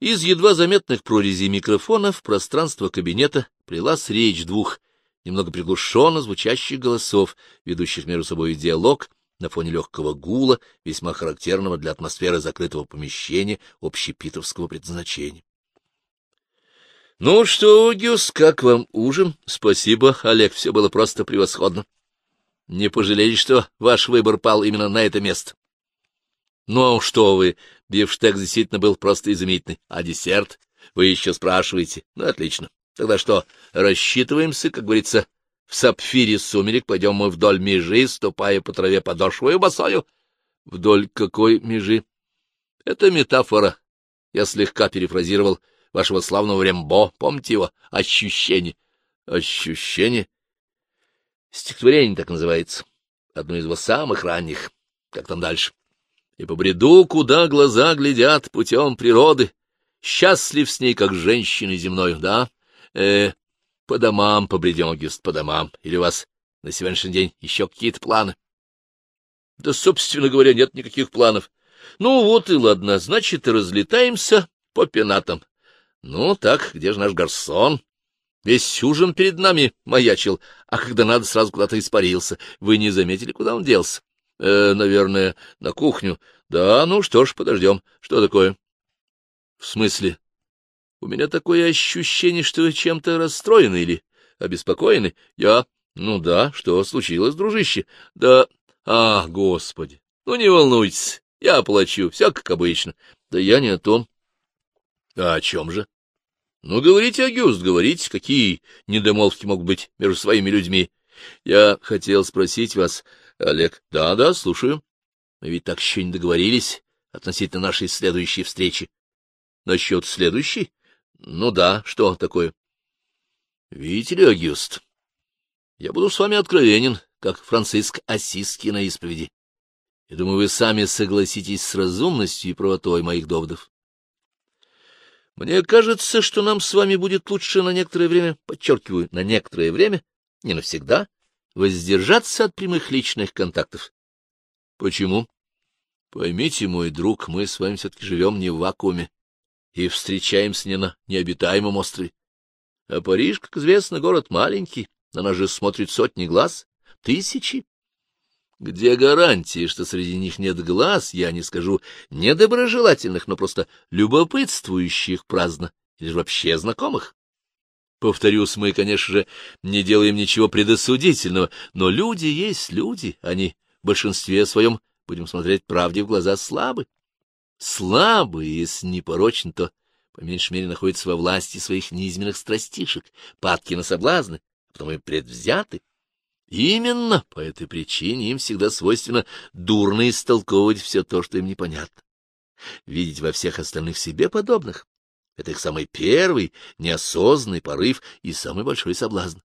Из едва заметных прорезей микрофона в пространство кабинета прилась речь двух немного приглушенно звучащих голосов, ведущих между собой диалог на фоне легкого гула, весьма характерного для атмосферы закрытого помещения общепитовского предназначения. — Ну что, Гюс, как вам ужин? — Спасибо, Олег, все было просто превосходно. Не пожалели, что ваш выбор пал именно на это место? — Ну, что вы, бифштег действительно был просто изумительный. А десерт? Вы еще спрашиваете. Ну, отлично. Тогда что, рассчитываемся, как говорится, в сапфире сумерек пойдем мы вдоль межи, ступая по траве подошвою босою? Вдоль какой межи? Это метафора. Я слегка перефразировал вашего славного Рембо, помните его? Ощущение. Ощущение? Стихотворение так называется. Одно из его самых ранних. Как там дальше? И по бреду, куда глаза глядят путем природы, счастлив с ней, как женщиной земной, да? Э, по домам побредем, Агюст, по домам. Или у вас на сегодняшний день еще какие-то планы? Да, собственно говоря, нет никаких планов. Ну вот и ладно, значит, разлетаемся по пенатам. Ну так, где же наш гарсон? Весь ужин перед нами маячил, а когда надо, сразу куда-то испарился. Вы не заметили, куда он делся? Э, наверное, на кухню. Да, ну что ж, подождем. Что такое? В смысле? У меня такое ощущение, что вы чем-то расстроены или обеспокоены. Я... Ну да, что случилось, дружище? Да... А, господи! Ну не волнуйтесь, я оплачу, все как обычно. Да я не о том. А о чем же? Ну, говорите, Агюст, говорите, какие недомолвки могут быть между своими людьми. Я хотел спросить вас, Олег. Да-да, слушаю. Мы ведь так еще не договорились относительно нашей следующей встречи. Насчет следующей? Ну да, что такое? Видите ли, Агюст, я буду с вами откровенен, как Франциск Осиский на исповеди. И думаю, вы сами согласитесь с разумностью и правотой моих доводов. Мне кажется, что нам с вами будет лучше на некоторое время, подчеркиваю, на некоторое время, не навсегда, воздержаться от прямых личных контактов. Почему? Поймите, мой друг, мы с вами все-таки живем не в вакууме и встречаемся не на необитаемом острове. А Париж, как известно, город маленький, на нас же смотрят сотни глаз, тысячи. Где гарантии, что среди них нет глаз, я не скажу недоброжелательных, но просто любопытствующих праздно или же вообще знакомых? Повторюсь, мы, конечно же, не делаем ничего предосудительного, но люди есть люди, они в большинстве своем, будем смотреть правде в глаза, слабы. Слабые, если не порочны, то, по меньшей мере, находятся во власти своих низменных страстишек, падки на соблазны, а потом и предвзяты. Именно по этой причине им всегда свойственно дурно истолковывать все то, что им непонятно. Видеть во всех остальных себе подобных — это их самый первый, неосознанный порыв и самый большой соблазн.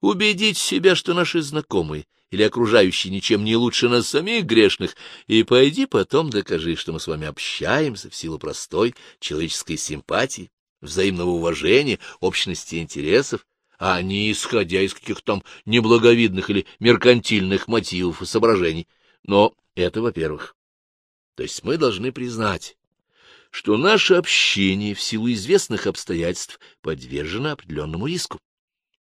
Убедить себя, что наши знакомые или окружающие ничем не лучше нас самих грешных, и пойди потом докажи, что мы с вами общаемся в силу простой человеческой симпатии, взаимного уважения, общности интересов, а не исходя из каких-то там неблаговидных или меркантильных мотивов и соображений. Но это во-первых. То есть мы должны признать, что наше общение в силу известных обстоятельств подвержено определенному риску.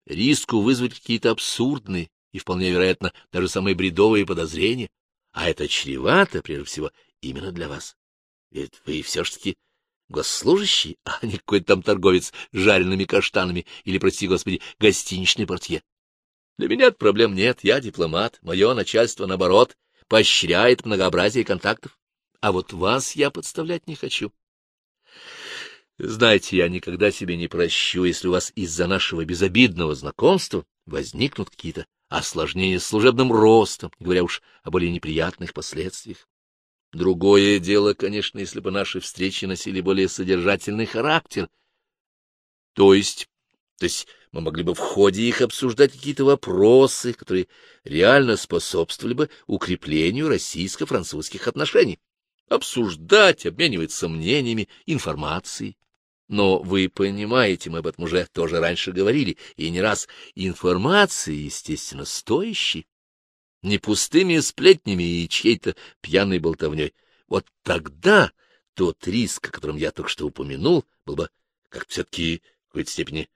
Риску вызвать какие-то абсурдные и, вполне вероятно, даже самые бредовые подозрения, а это чревато, прежде всего, именно для вас. Ведь вы все-таки Госслужащий, а не какой-то там торговец с жареными каштанами или, прости господи, гостиничный портье. Для меня проблем нет, я дипломат, мое начальство, наоборот, поощряет многообразие контактов. А вот вас я подставлять не хочу. Знаете, я никогда себе не прощу, если у вас из-за нашего безобидного знакомства возникнут какие-то осложнения с служебным ростом, говоря уж о более неприятных последствиях. Другое дело, конечно, если бы наши встречи носили более содержательный характер. То есть, то есть мы могли бы в ходе их обсуждать какие-то вопросы, которые реально способствовали бы укреплению российско-французских отношений. Обсуждать, обмениваться мнениями, информацией. Но вы понимаете, мы об этом уже тоже раньше говорили, и не раз информации, естественно, стоящей не пустыми сплетнями и чьей-то пьяной болтовней. Вот тогда тот риск, о котором я только что упомянул, был бы как все-таки в какой-то степени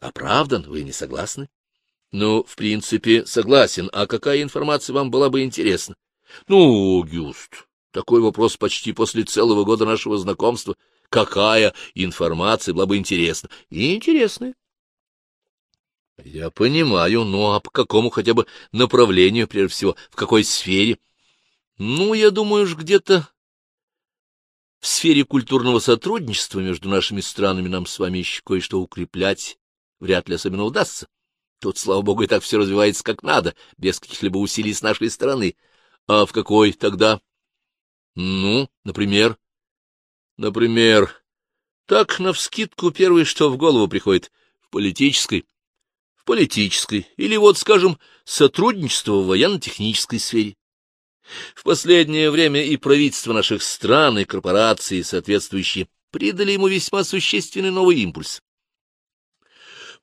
оправдан. Вы не согласны? Ну, в принципе, согласен. А какая информация вам была бы интересна? Ну, Гюст, такой вопрос почти после целого года нашего знакомства. Какая информация была бы интересна? И интересная. Я понимаю, ну а по какому хотя бы направлению, прежде всего, в какой сфере? Ну, я думаю, уж где-то в сфере культурного сотрудничества между нашими странами нам с вами еще кое-что укреплять вряд ли особенно удастся. Тут, слава богу, и так все развивается как надо, без каких-либо усилий с нашей стороны. А в какой тогда? Ну, например? Например, так, навскидку, первое, что в голову приходит, в политической. В политической, или вот, скажем, сотрудничество в военно-технической сфере. В последнее время и правительства наших стран, и корпорации соответствующие придали ему весьма существенный новый импульс.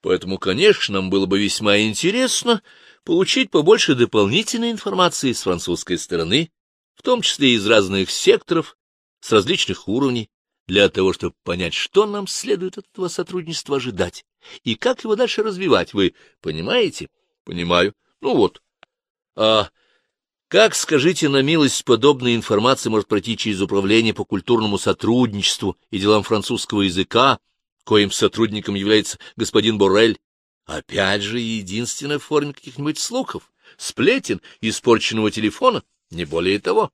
Поэтому, конечно, нам было бы весьма интересно получить побольше дополнительной информации с французской стороны, в том числе из разных секторов, с различных уровней, для того, чтобы понять, что нам следует от этого сотрудничества ожидать и как его дальше развивать. Вы понимаете? Понимаю. Ну вот. А как, скажите на милость, подобная информация может пройти через управление по культурному сотрудничеству и делам французского языка, коим сотрудником является господин Боррель, опять же, единственная форме каких-нибудь слухов, сплетен, испорченного телефона, не более того.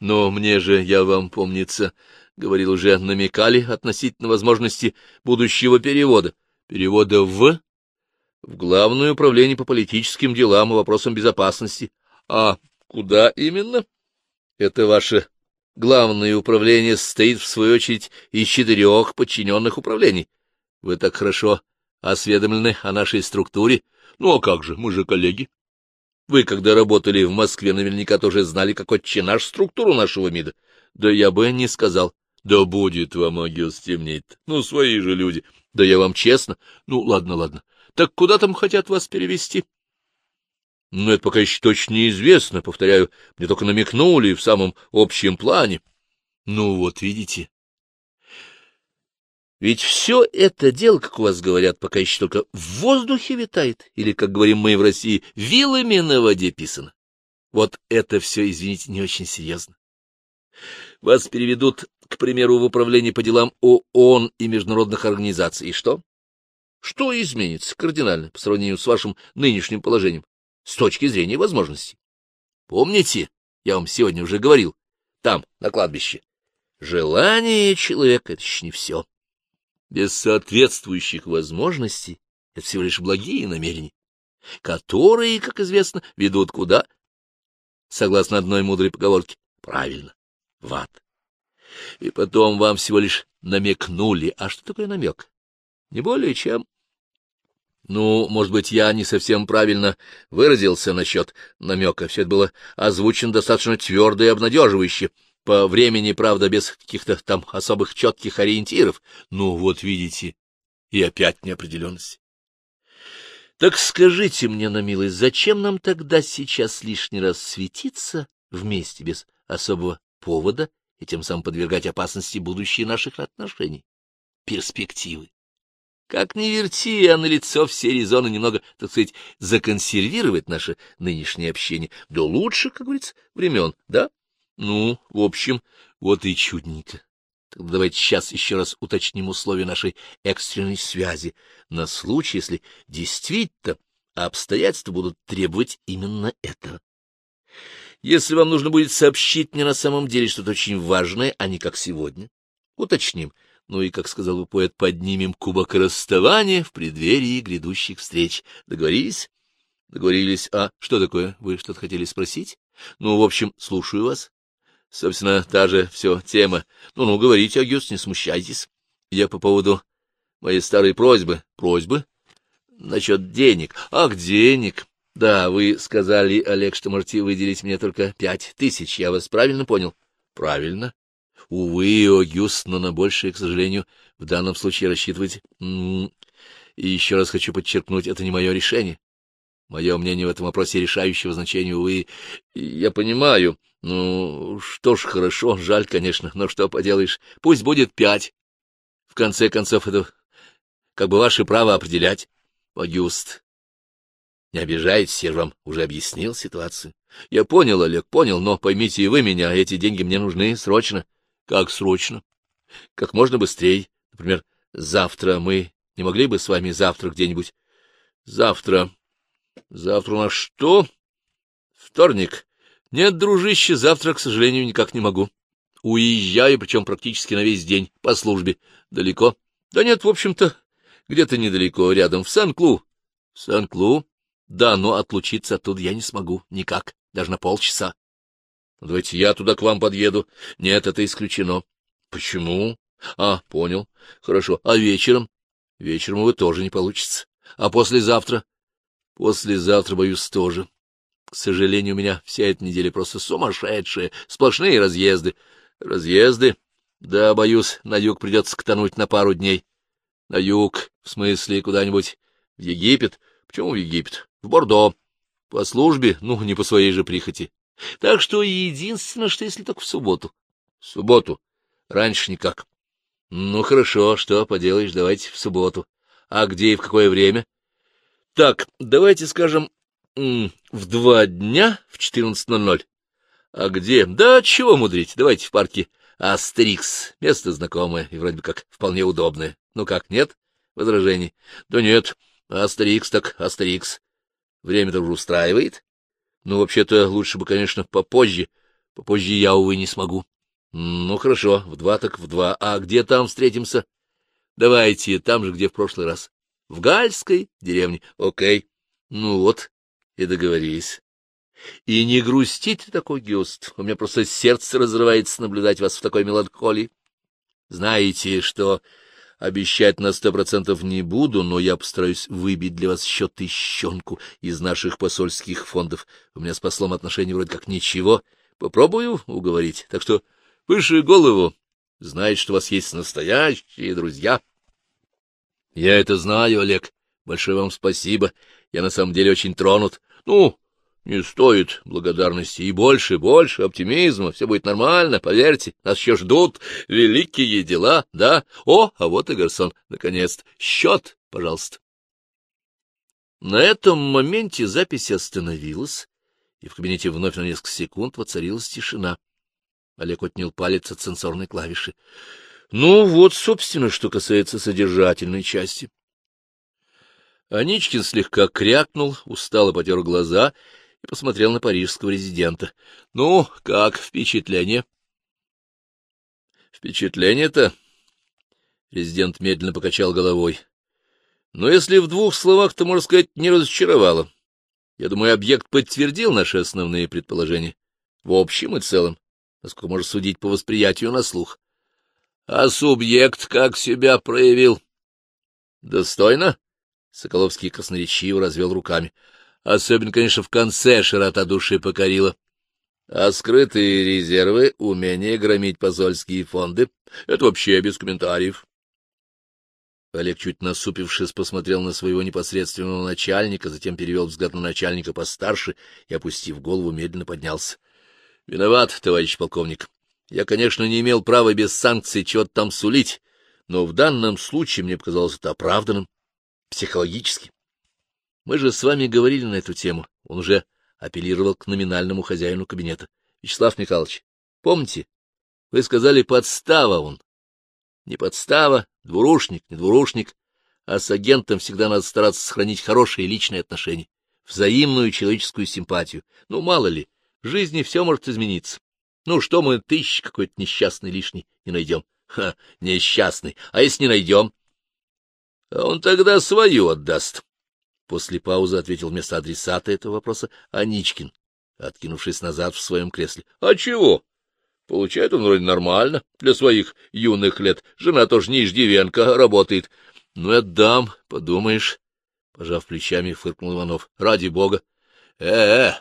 Но мне же, я вам, помнится, говорил уже, намекали относительно возможности будущего перевода. Перевода в... в Главное управление по политическим делам и вопросам безопасности. А куда именно? Это ваше Главное управление состоит, в свою очередь, из четырех подчиненных управлений. Вы так хорошо осведомлены о нашей структуре. Ну, а как же, мы же коллеги. Вы, когда работали в Москве, наверняка тоже знали, какой наш структуру нашего МИДа. Да я бы не сказал. Да будет вам, Агил, стемнеть. Ну, свои же люди. Да я вам честно. Ну, ладно, ладно. Так куда там хотят вас перевести? Но это пока еще точно неизвестно, повторяю, мне только намекнули в самом общем плане. Ну вот, видите. Ведь все это дело, как у вас говорят, пока еще только в воздухе витает, или, как говорим мы в России, вилами на воде писано. Вот это все, извините, не очень серьезно. Вас переведут, к примеру, в управление по делам ООН и международных организаций. И что? Что изменится кардинально по сравнению с вашим нынешним положением? с точки зрения возможностей. Помните, я вам сегодня уже говорил, там, на кладбище, желание человека — это еще не все. Без соответствующих возможностей это всего лишь благие намерения, которые, как известно, ведут куда? Согласно одной мудрой поговорке, правильно, в ад. И потом вам всего лишь намекнули. А что такое намек? Не более чем ну, может быть, я не совсем правильно выразился насчет намека. Все это было озвучено достаточно твердо и обнадеживающе. По времени, правда, без каких-то там особых четких ориентиров. Ну, вот видите, и опять неопределенность. Так скажите мне, на милость, зачем нам тогда сейчас лишний раз светиться вместе без особого повода и тем самым подвергать опасности будущие наших отношений? Перспективы. Как ни верти, а на лицо все резоны немного, так сказать, законсервировать наше нынешнее общение до лучших, как говорится, времен, да? Ну, в общем, вот и чудненько. Тогда давайте сейчас еще раз уточним условия нашей экстренной связи на случай, если действительно обстоятельства будут требовать именно этого. Если вам нужно будет сообщить мне на самом деле что-то очень важное, а не как сегодня, уточним — ну и, как сказал бы поэт, поднимем кубок расставания в преддверии грядущих встреч. Договорились? Договорились. А что такое? Вы что-то хотели спросить? Ну, в общем, слушаю вас. Собственно, та же все тема. Ну-ну, говорите, Агюст, не смущайтесь. Я по поводу моей старой просьбы. Просьбы? Насчет денег. Ах, денег. Да, вы сказали, Олег, что можете выделить мне только пять тысяч. Я вас правильно понял? Правильно. Увы, Огюст, но на большее, к сожалению, в данном случае рассчитывать... И еще раз хочу подчеркнуть, это не мое решение. Мое мнение в этом вопросе решающего значения, увы, я понимаю. Ну, что ж, хорошо, жаль, конечно, но что поделаешь, пусть будет пять. В конце концов, это как бы ваше право определять. Агюст, не обижайтесь, я вам уже объяснил ситуацию. Я понял, Олег, понял, но поймите и вы меня, эти деньги мне нужны срочно. Как срочно? Как можно быстрее. Например, завтра мы не могли бы с вами завтра где-нибудь? Завтра. Завтра у нас что? Вторник. Нет, дружище, завтра, к сожалению, никак не могу. Уезжаю, причем практически на весь день, по службе. Далеко? Да нет, в общем-то, где-то недалеко, рядом, в Сан-Клу. В Сан-Клу? Да, но отлучиться оттуда я не смогу, никак, даже на полчаса. Давайте я туда к вам подъеду. Нет, это исключено. Почему? А, понял. Хорошо. А вечером? Вечером вы тоже не получится. А послезавтра? Послезавтра, боюсь, тоже. К сожалению, у меня вся эта неделя просто сумасшедшая, сплошные разъезды. Разъезды? Да, боюсь, на юг придется ктануть на пару дней. На юг, в смысле, куда-нибудь в Египет? Почему в Египет? В Бордо. По службе? Ну, не по своей же прихоти. Так что единственное, что если только в субботу. В субботу. Раньше никак. Ну, хорошо, что поделаешь, давайте в субботу. А где и в какое время? Так, давайте скажем, в два дня в 14.00. А где? Да чего мудрить, давайте в парке Астерикс. Место знакомое и вроде бы как вполне удобное. Ну как, нет возражений? Да нет, Астерикс так Астерикс. Время-то уже устраивает. Ну, вообще-то, лучше бы, конечно, попозже. Попозже я, увы, не смогу. Ну, хорошо, в два так в два. А где там встретимся? Давайте, там же, где в прошлый раз. В Гальской деревне. Окей. Ну вот, и договорились. И не грустите так, Огюст. У меня просто сердце разрывается наблюдать вас в такой меланхолии. Знаете, что Обещать на сто процентов не буду, но я постараюсь выбить для вас еще тыщенку из наших посольских фондов. У меня с послом отношений вроде как ничего. Попробую уговорить. Так что выше голову. Знает, что у вас есть настоящие друзья. Я это знаю, Олег. Большое вам спасибо. Я на самом деле очень тронут. Ну, не стоит благодарности и больше, больше оптимизма. Все будет нормально, поверьте. Нас еще ждут великие дела, да? О, а вот и Гарсон, наконец-то. Счет, пожалуйста. На этом моменте запись остановилась, и в кабинете вновь на несколько секунд воцарилась тишина. Олег отнял палец от сенсорной клавиши. Ну, вот, собственно, что касается содержательной части. Аничкин слегка крякнул, устало потер глаза и посмотрел на парижского резидента. — Ну, как впечатление? — Впечатление-то? Резидент медленно покачал головой. — Но если в двух словах, то, можно сказать, не разочаровало. Я думаю, объект подтвердил наши основные предположения. В общем и целом, насколько можно судить по восприятию на слух. А субъект как себя проявил? — Достойно? Соколовский красноречиво развел руками. Особенно, конечно, в конце широта души покорила. А скрытые резервы, умение громить посольские фонды — это вообще без комментариев. Олег, чуть насупившись, посмотрел на своего непосредственного начальника, затем перевел взгляд на начальника постарше и, опустив голову, медленно поднялся. — Виноват, товарищ полковник. Я, конечно, не имел права без санкций чего-то там сулить, но в данном случае мне показалось это оправданным, психологически. Мы же с вами говорили на эту тему. Он уже апеллировал к номинальному хозяину кабинета. Вячеслав Михайлович, помните, вы сказали подстава он. Не подстава, двурушник, не двурушник, а с агентом всегда надо стараться сохранить хорошие личные отношения, взаимную человеческую симпатию. Ну, мало ли, в жизни все может измениться. Ну, что мы тысяч какой-то несчастный лишний не найдем? Ха, несчастный. А если не найдем? Он тогда свою отдаст. После паузы ответил вместо адресата этого вопроса Аничкин, откинувшись назад в своем кресле. — А чего? Получает он вроде нормально для своих юных лет. Жена тоже не иждивенка, работает. — Ну, отдам, подумаешь. Пожав плечами, фыркнул Иванов. — Ради бога. Э — Э-э,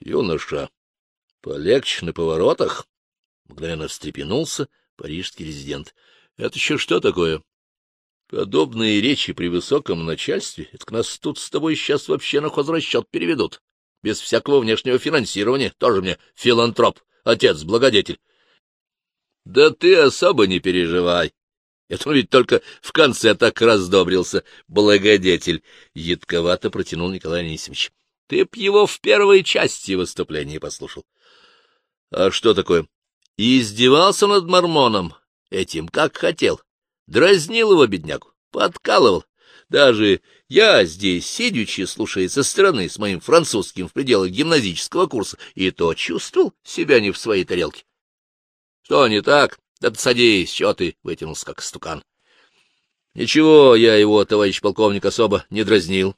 юноша, полегче на поворотах. Мгновенно встрепенулся парижский резидент. — Это еще что такое? — Подобные речи при высоком начальстве, это к нас тут с тобой сейчас вообще на хозрасчет переведут. Без всякого внешнего финансирования, тоже мне филантроп, отец-благодетель. Да ты особо не переживай. Это ведь только в конце так раздобрился, благодетель, — едковато протянул Николай Анисимович. Ты б его в первой части выступления послушал. А что такое? издевался над Мормоном этим, как хотел. Дразнил его, беднягу, подкалывал. Даже я здесь, сидячи, слушая со стороны с моим французским в пределах гимназического курса, и то чувствовал себя не в своей тарелке. Что не так? Да ты садись, что ты вытянулся, как стукан. Ничего, я его, товарищ полковник, особо не дразнил.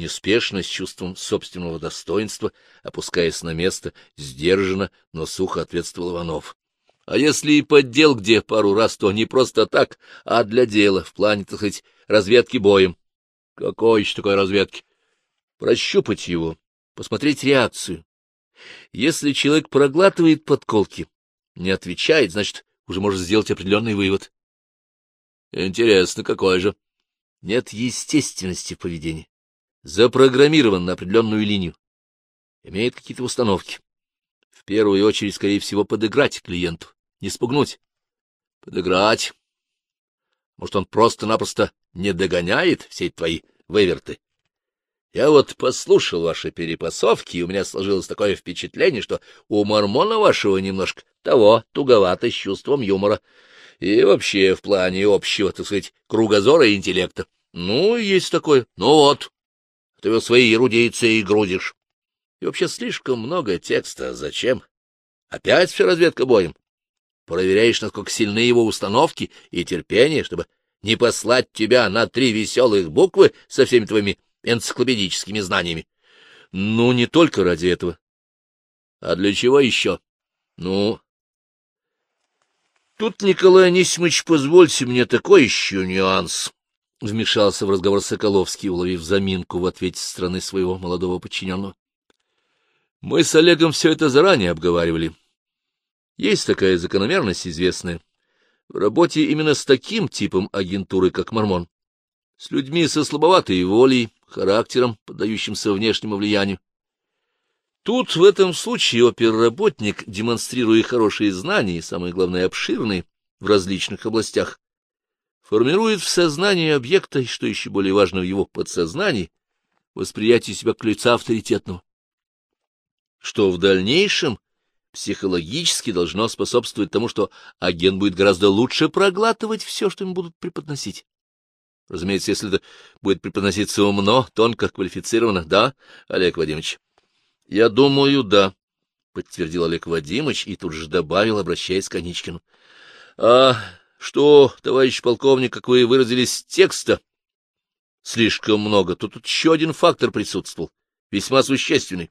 Неспешно, с чувством собственного достоинства, опускаясь на место, сдержанно, но сухо ответствовал Иванов. А если и поддел где пару раз, то не просто так, а для дела, в плане, так сказать, разведки боем. Какой еще такой разведки? Прощупать его, посмотреть реакцию. Если человек проглатывает подколки, не отвечает, значит, уже может сделать определенный вывод. Интересно, какой же? Нет естественности в поведении. Запрограммирован на определенную линию. Имеет какие-то установки. В первую очередь, скорее всего, подыграть клиенту, не спугнуть. Подыграть. Может, он просто-напросто не догоняет все эти твои выверты? Я вот послушал ваши перепасовки, и у меня сложилось такое впечатление, что у мормона вашего немножко того туговато с чувством юмора. И вообще в плане общего, так сказать, кругозора и интеллекта. Ну, есть такое. Ну вот. Ты его свои эрудиции грузишь. И вообще слишком много текста. Зачем? Опять все разведка боем. Проверяешь, насколько сильны его установки и терпение, чтобы не послать тебя на три веселых буквы со всеми твоими энциклопедическими знаниями. Ну, не только ради этого. А для чего еще? Ну, тут, Николай Анисимович, позвольте мне такой еще нюанс. Вмешался в разговор Соколовский, уловив заминку в ответе со стороны своего молодого подчиненного. Мы с Олегом все это заранее обговаривали. Есть такая закономерность известная. В работе именно с таким типом агентуры, как Мормон. С людьми со слабоватой волей, характером, поддающимся внешнему влиянию. Тут в этом случае оперработник, демонстрируя хорошие знания и, самое главное, обширные в различных областях, формирует в сознании объекта, и, что еще более важно, в его подсознании, восприятие себя как лица авторитетного что в дальнейшем психологически должно способствовать тому, что агент будет гораздо лучше проглатывать все, что ему будут преподносить. Разумеется, если это будет преподноситься умно, тонко, квалифицированно, да, Олег Вадимович? — Я думаю, да, — подтвердил Олег Вадимович и тут же добавил, обращаясь к Аничкину. — А что, товарищ полковник, как вы выразились, текста слишком много, то тут еще один фактор присутствовал, весьма существенный.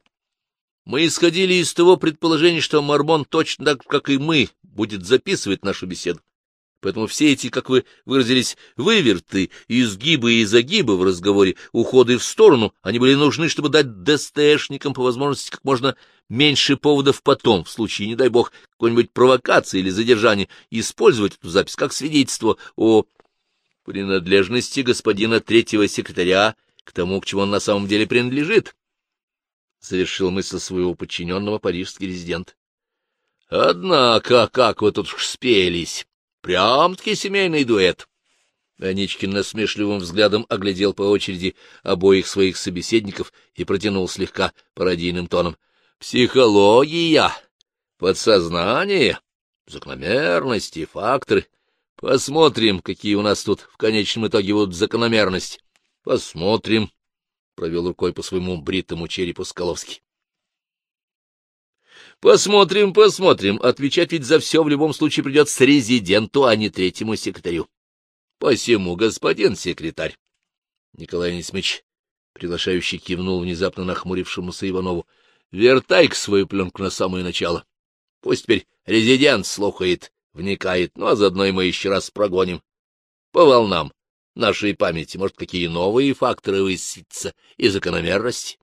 Мы исходили из того предположения, что Мормон точно так, как и мы, будет записывать нашу беседу. Поэтому все эти, как вы выразились, выверты, изгибы и загибы в разговоре, уходы в сторону, они были нужны, чтобы дать ДСТшникам по возможности как можно меньше поводов потом, в случае, не дай бог, какой-нибудь провокации или задержания, использовать эту запись как свидетельство о принадлежности господина третьего секретаря к тому, к чему он на самом деле принадлежит. — завершил мысль своего подчиненного парижский резидент. — Однако, как вы тут спелись! Прям-таки семейный дуэт! Аничкин насмешливым взглядом оглядел по очереди обоих своих собеседников и протянул слегка пародийным тоном. — Психология, подсознание, закономерности, факторы. Посмотрим, какие у нас тут в конечном итоге будут закономерности. Посмотрим провел рукой по своему бритому черепу Скаловский. Посмотрим, посмотрим. Отвечать ведь за все в любом случае придется резиденту, а не третьему секретарю. Посему, господин секретарь. Николай Несмич, приглашающий, кивнул внезапно нахмурившемуся Иванову. Вертай к свою пленку на самое начало. Пусть теперь резидент слухает, вникает, ну а заодно и мы еще раз прогоним. По волнам нашей памяти, может, какие новые факторы высветятся и закономерности.